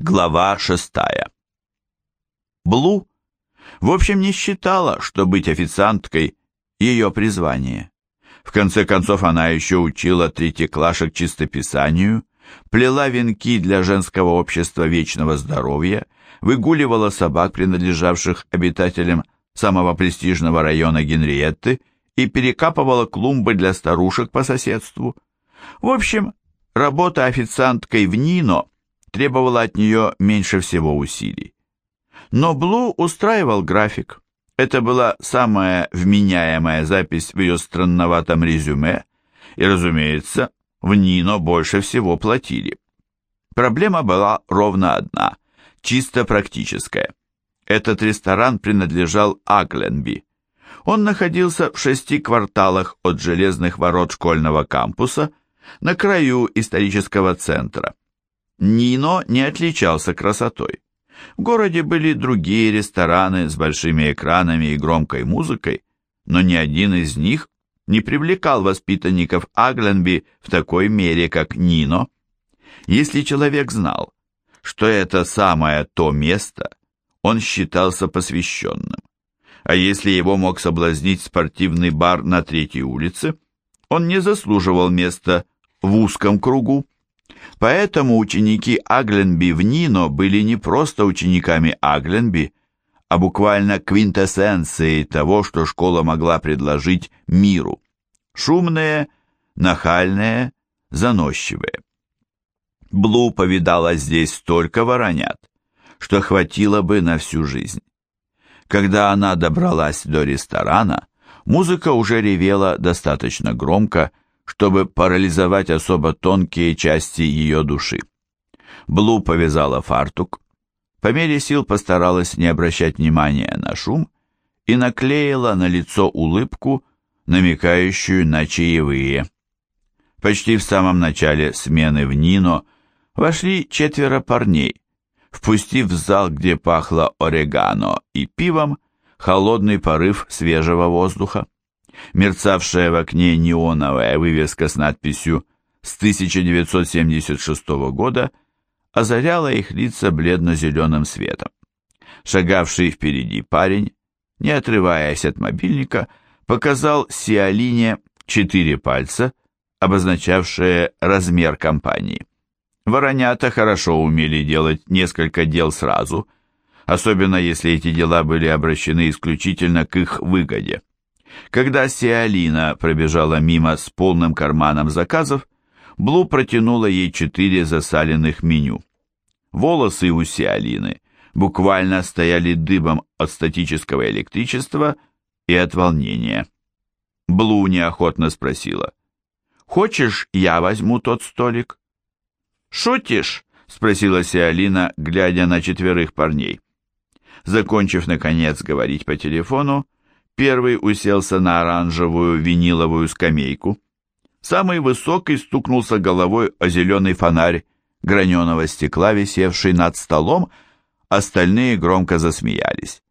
Глава шестая. Блу, в общем, не считала, что быть официанткой – ее призвание. В конце концов, она еще учила третьеклашек чистописанию, плела венки для женского общества вечного здоровья, выгуливала собак, принадлежавших обитателям самого престижного района Генриетты, и перекапывала клумбы для старушек по соседству. В общем, работа официанткой в Нино – требовала от нее меньше всего усилий. Но Блу устраивал график. Это была самая вменяемая запись в ее странноватом резюме, и, разумеется, в Нино больше всего платили. Проблема была ровно одна, чисто практическая. Этот ресторан принадлежал Агленби. Он находился в шести кварталах от железных ворот школьного кампуса, на краю исторического центра. Нино не отличался красотой. В городе были другие рестораны с большими экранами и громкой музыкой, но ни один из них не привлекал воспитанников Агленби в такой мере, как Нино. Если человек знал, что это самое то место, он считался посвященным. А если его мог соблазнить спортивный бар на третьей улице, он не заслуживал места в узком кругу. Поэтому ученики Агленби в Нино были не просто учениками Агленби, а буквально квинтэссенцией того, что школа могла предложить миру. Шумные, нахальные, заносчивые. Блу повидала здесь столько воронят, что хватило бы на всю жизнь. Когда она добралась до ресторана, музыка уже ревела достаточно громко, чтобы парализовать особо тонкие части ее души. Блу повязала фартук, по мере сил постаралась не обращать внимания на шум и наклеила на лицо улыбку, намекающую на чаевые. Почти в самом начале смены в Нино вошли четверо парней, впустив в зал, где пахло орегано и пивом, холодный порыв свежего воздуха. Мерцавшая в окне неоновая вывеска с надписью «С 1976 года» озаряла их лица бледно-зеленым светом. Шагавший впереди парень, не отрываясь от мобильника, показал Сиалине четыре пальца, обозначавшие размер компании. Воронята хорошо умели делать несколько дел сразу, особенно если эти дела были обращены исключительно к их выгоде. Когда Сиалина пробежала мимо с полным карманом заказов, Блу протянула ей четыре засаленных меню. Волосы у Сиалины буквально стояли дыбом от статического электричества и от волнения. Блу неохотно спросила, «Хочешь, я возьму тот столик?» «Шутишь?» — спросила Сиалина, глядя на четверых парней. Закончив, наконец, говорить по телефону, Первый уселся на оранжевую виниловую скамейку. Самый высокий стукнулся головой о зеленый фонарь граненого стекла, висевший над столом, остальные громко засмеялись.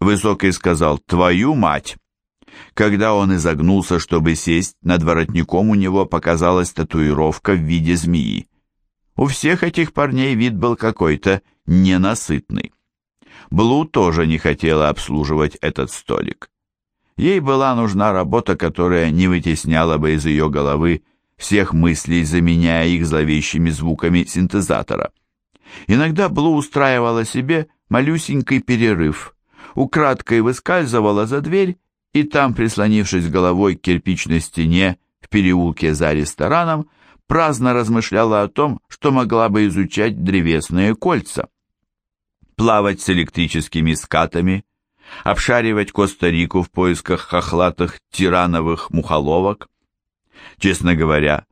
Высокий сказал «Твою мать!». Когда он изогнулся, чтобы сесть, над воротником у него показалась татуировка в виде змеи. У всех этих парней вид был какой-то ненасытный. Блу тоже не хотела обслуживать этот столик. Ей была нужна работа, которая не вытесняла бы из ее головы всех мыслей, заменяя их зловещими звуками синтезатора. Иногда Блу устраивала себе малюсенький перерыв, украдкой выскальзывала за дверь и там, прислонившись головой к кирпичной стене в переулке за рестораном, праздно размышляла о том, что могла бы изучать древесные кольца. Плавать с электрическими скатами – обшаривать Коста-Рику в поисках хохлатых тирановых мухоловок. Честно говоря,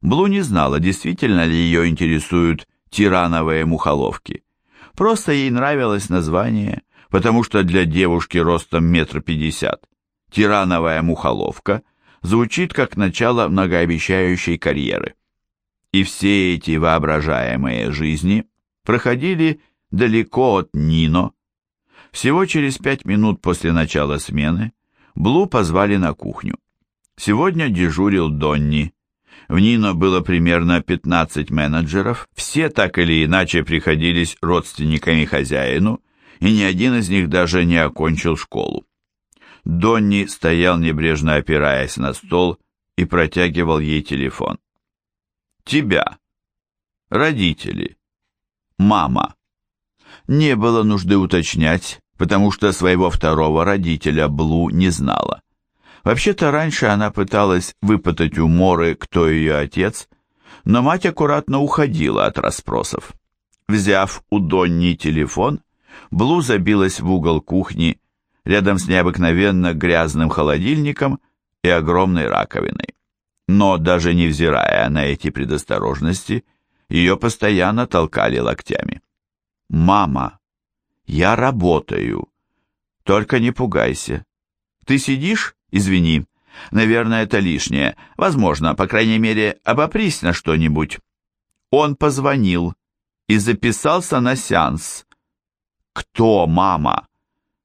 Блу не знала, действительно ли ее интересуют тирановые мухоловки. Просто ей нравилось название, потому что для девушки ростом метр пятьдесят тирановая мухоловка звучит как начало многообещающей карьеры. И все эти воображаемые жизни проходили далеко от Нино, всего через пять минут после начала смены Блу позвали на кухню. Сегодня дежурил Донни. В Нино было примерно 15 менеджеров, все так или иначе приходились родственниками хозяину, и ни один из них даже не окончил школу. Донни стоял небрежно опираясь на стол и протягивал ей телефон. «Тебя. Родители. Мама». Не было нужды уточнять, потому что своего второго родителя Блу не знала. Вообще-то раньше она пыталась выпытать у Моры, кто ее отец, но мать аккуратно уходила от расспросов. Взяв у Донни телефон, Блу забилась в угол кухни рядом с необыкновенно грязным холодильником и огромной раковиной. Но даже невзирая на эти предосторожности, ее постоянно толкали локтями. «Мама, я работаю. Только не пугайся. Ты сидишь? Извини. Наверное, это лишнее. Возможно, по крайней мере, обопрись на что-нибудь». Он позвонил и записался на сеанс. «Кто, мама?»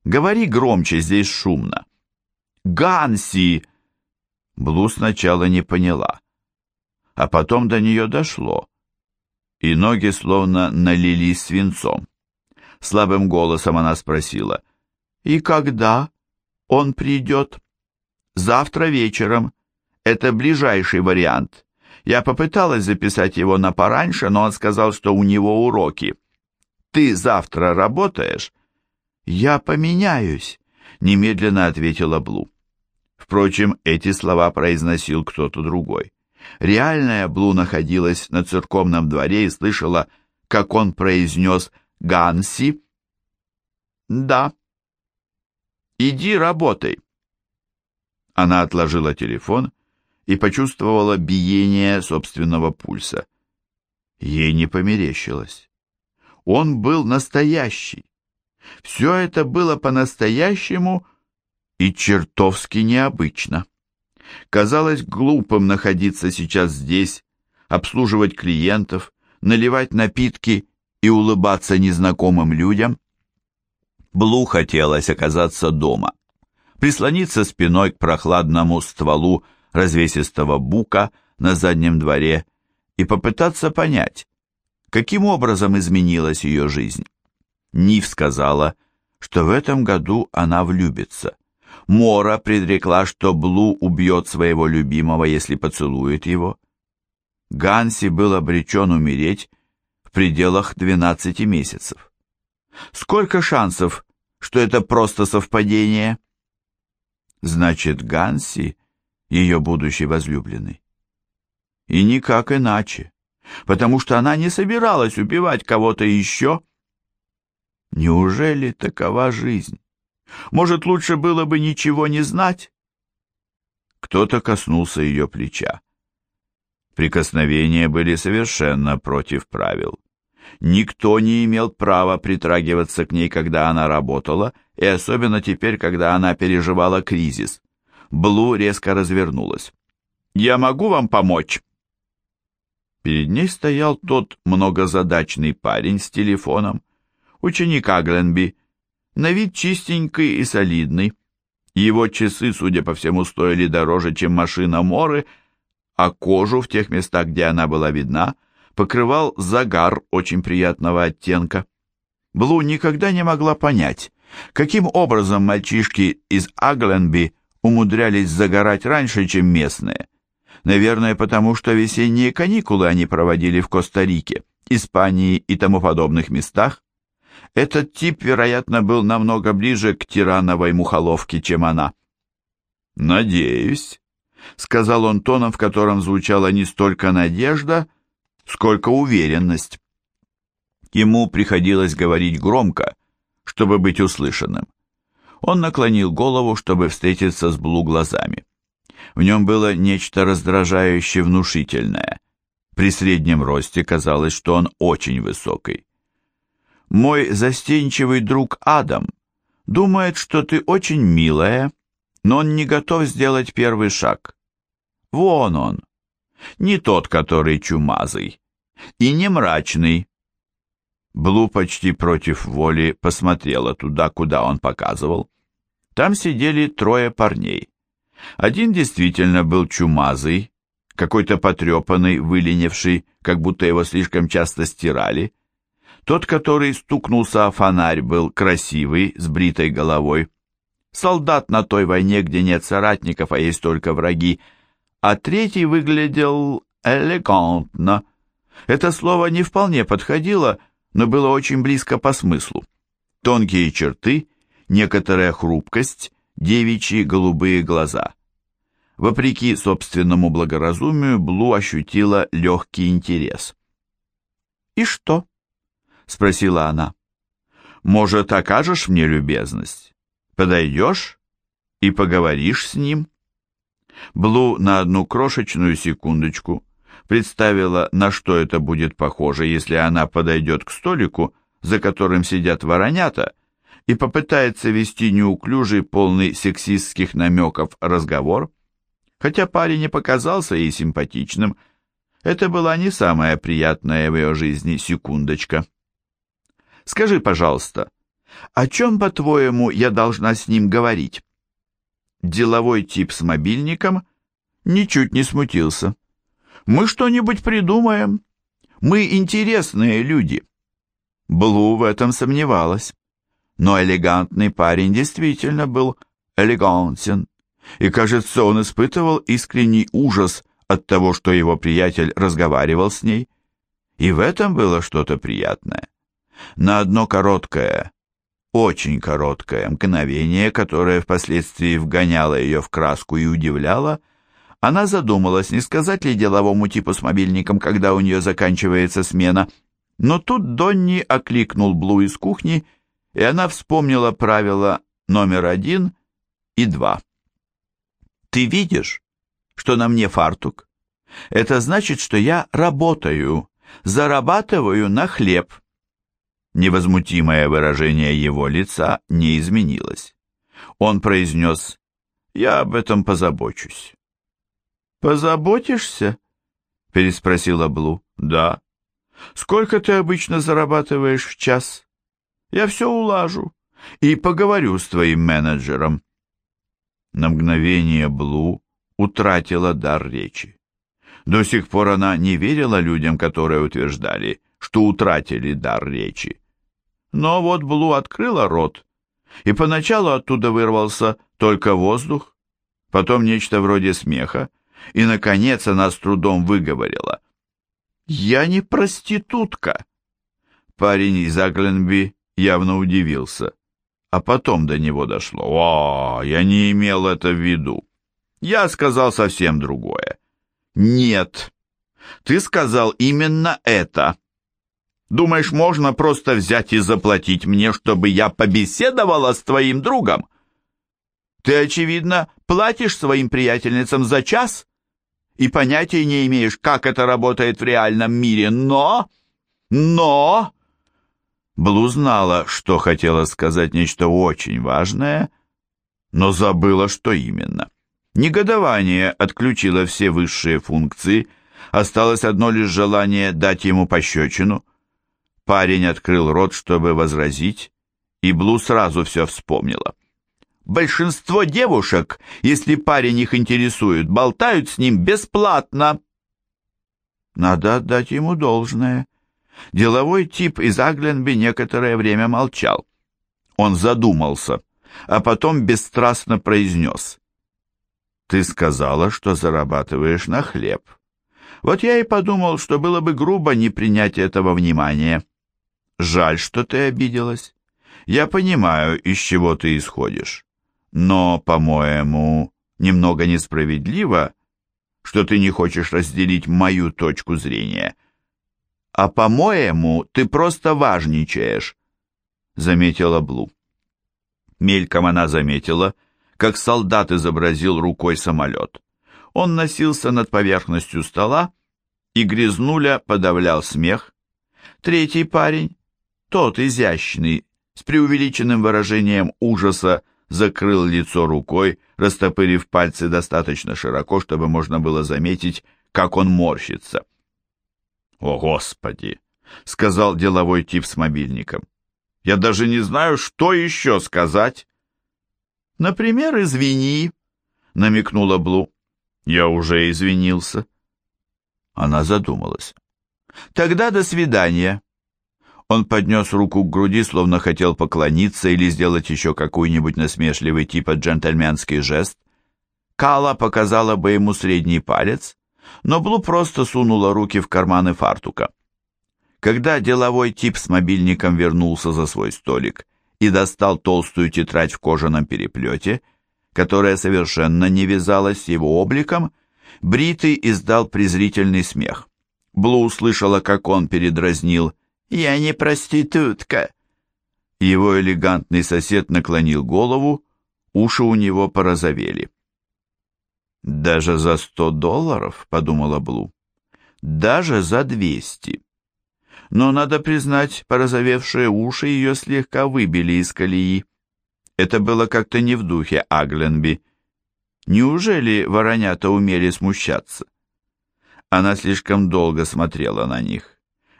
«Говори громче, здесь шумно». «Ганси!» Блу сначала не поняла, а потом до нее дошло и ноги словно налились свинцом. Слабым голосом она спросила, «И когда он придет?» «Завтра вечером. Это ближайший вариант. Я попыталась записать его на пораньше, но он сказал, что у него уроки. Ты завтра работаешь?» «Я поменяюсь», — немедленно ответила Блу. Впрочем, эти слова произносил кто-то другой. Реальная Блу находилась на церковном дворе и слышала, как он произнес «Ганси». «Да». «Иди работай». Она отложила телефон и почувствовала биение собственного пульса. Ей не померещилось. Он был настоящий. Все это было по-настоящему и чертовски необычно. Казалось глупым находиться сейчас здесь, обслуживать клиентов, наливать напитки и улыбаться незнакомым людям. Блу хотелось оказаться дома, прислониться спиной к прохладному стволу развесистого бука на заднем дворе и попытаться понять, каким образом изменилась ее жизнь. Нив сказала, что в этом году она влюбится. Мора предрекла, что Блу убьет своего любимого, если поцелует его. Ганси был обречен умереть в пределах 12 месяцев. Сколько шансов, что это просто совпадение? Значит, Ганси — ее будущий возлюбленный. И никак иначе, потому что она не собиралась убивать кого-то еще. Неужели такова жизнь? Может, лучше было бы ничего не знать? Кто-то коснулся ее плеча. Прикосновения были совершенно против правил. Никто не имел права притрагиваться к ней, когда она работала, и особенно теперь, когда она переживала кризис. Блу резко развернулась. «Я могу вам помочь?» Перед ней стоял тот многозадачный парень с телефоном, ученик Агленби, на вид чистенький и солидный. Его часы, судя по всему, стоили дороже, чем машина Моры, а кожу в тех местах, где она была видна, покрывал загар очень приятного оттенка. Блу никогда не могла понять, каким образом мальчишки из Агленби умудрялись загорать раньше, чем местные. Наверное, потому что весенние каникулы они проводили в Коста-Рике, Испании и тому подобных местах. Этот тип, вероятно, был намного ближе к тирановой мухоловке, чем она. «Надеюсь», — сказал он тоном, в котором звучала не столько надежда, сколько уверенность. Ему приходилось говорить громко, чтобы быть услышанным. Он наклонил голову, чтобы встретиться с Блу глазами. В нем было нечто раздражающе внушительное. При среднем росте казалось, что он очень высокий. Мой застенчивый друг Адам думает, что ты очень милая, но он не готов сделать первый шаг. Вон он. Не тот, который чумазый. И не мрачный. Блу почти против воли посмотрела туда, куда он показывал. Там сидели трое парней. Один действительно был чумазый, какой-то потрепанный, выленивший, как будто его слишком часто стирали. Тот, который стукнулся о фонарь, был красивый, с бритой головой. Солдат на той войне, где нет соратников, а есть только враги. А третий выглядел элегантно. Это слово не вполне подходило, но было очень близко по смыслу. Тонкие черты, некоторая хрупкость, девичьи голубые глаза. Вопреки собственному благоразумию, Блу ощутила легкий интерес. «И что?» — спросила она. «Может, окажешь мне любезность? Подойдешь и поговоришь с ним?» Блу на одну крошечную секундочку представила, на что это будет похоже, если она подойдет к столику, за которым сидят воронята, и попытается вести неуклюжий, полный сексистских намеков разговор. Хотя парень не показался ей симпатичным, это была не самая приятная в ее жизни секундочка. «Скажи, пожалуйста, о чем, по-твоему, я должна с ним говорить?» Деловой тип с мобильником ничуть не смутился. «Мы что-нибудь придумаем. Мы интересные люди». Блу в этом сомневалась. Но элегантный парень действительно был элегантен и, кажется, он испытывал искренний ужас от того, что его приятель разговаривал с ней. И в этом было что-то приятное. На одно короткое, очень короткое мгновение, которое впоследствии вгоняло ее в краску и удивляло, она задумалась, не сказать ли деловому типу с мобильником, когда у нее заканчивается смена. Но тут Донни окликнул Блу из кухни, и она вспомнила правила номер один и два. Ты видишь, что на мне фартук? Это значит, что я работаю, зарабатываю на хлеб. Невозмутимое выражение его лица не изменилось. Он произнес, «Я об этом позабочусь». «Позаботишься?» — переспросила Блу. «Да». «Сколько ты обычно зарабатываешь в час?» «Я все улажу и поговорю с твоим менеджером». На мгновение Блу утратила дар речи. До сих пор она не верила людям, которые утверждали, что утратили дар речи. Но вот Блу открыла рот, и поначалу оттуда вырвался только воздух, потом нечто вроде смеха, и, наконец, она с трудом выговорила. «Я не проститутка!» Парень из Агленби явно удивился. А потом до него дошло. «О, я не имел это в виду. Я сказал совсем другое». «Нет, ты сказал именно это. Думаешь, можно просто взять и заплатить мне, чтобы я побеседовала с твоим другом? Ты, очевидно, платишь своим приятельницам за час и понятия не имеешь, как это работает в реальном мире, но... Но...» Блу знала, что хотела сказать нечто очень важное, но забыла, что именно. Негодование отключило все высшие функции, осталось одно лишь желание дать ему пощечину. Парень открыл рот, чтобы возразить, и Блу сразу все вспомнила. Большинство девушек, если парень их интересует, болтают с ним бесплатно. Надо отдать ему должное. Деловой тип из Агленби некоторое время молчал. Он задумался, а потом бесстрастно произнес. «Ты сказала, что зарабатываешь на хлеб. Вот я и подумал, что было бы грубо не принять этого внимания. Жаль, что ты обиделась. Я понимаю, из чего ты исходишь. Но, по-моему, немного несправедливо, что ты не хочешь разделить мою точку зрения» «А, по-моему, ты просто важничаешь», — заметила Блу. Мельком она заметила, как солдат изобразил рукой самолет. Он носился над поверхностью стола, и Грязнуля подавлял смех. Третий парень, тот изящный, с преувеличенным выражением ужаса, закрыл лицо рукой, растопырив пальцы достаточно широко, чтобы можно было заметить, как он морщится. «О, Господи!» — сказал деловой тип с мобильником. «Я даже не знаю, что еще сказать». «Например, извини», — намекнула Блу. «Я уже извинился». Она задумалась. «Тогда до свидания». Он поднес руку к груди, словно хотел поклониться или сделать еще какой-нибудь насмешливый типа джентльменский жест. Кала показала бы ему средний палец, но Блу просто сунула руки в карманы фартука. Когда деловой тип с мобильником вернулся за свой столик и достал толстую тетрадь в кожаном переплете, которая совершенно не вязалась с его обликом, Бритый издал презрительный смех. Блу услышала, как он передразнил «Я не проститутка». Его элегантный сосед наклонил голову, уши у него порозовели. «Даже за сто долларов?» — подумала Блу. «Даже за двести». Но, надо признать, порозовевшие уши ее слегка выбили из колеи. Это было как-то не в духе Агленби. Неужели воронята умели смущаться? Она слишком долго смотрела на них.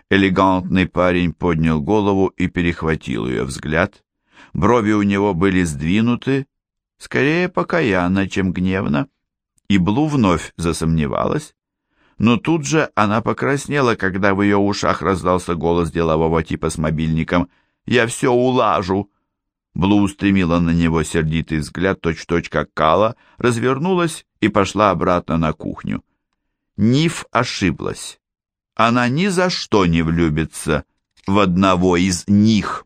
Элегантный парень поднял голову и перехватил ее взгляд. Брови у него были сдвинуты, скорее покаянно, чем гневно, и Блу вновь засомневалась. Но тут же она покраснела, когда в ее ушах раздался голос делового типа с мобильником «Я все улажу!» Блу устремила на него сердитый взгляд, точь-в-точь -точь как Кала, развернулась и пошла обратно на кухню. Ниф ошиблась. Она ни за что не влюбится в одного из них.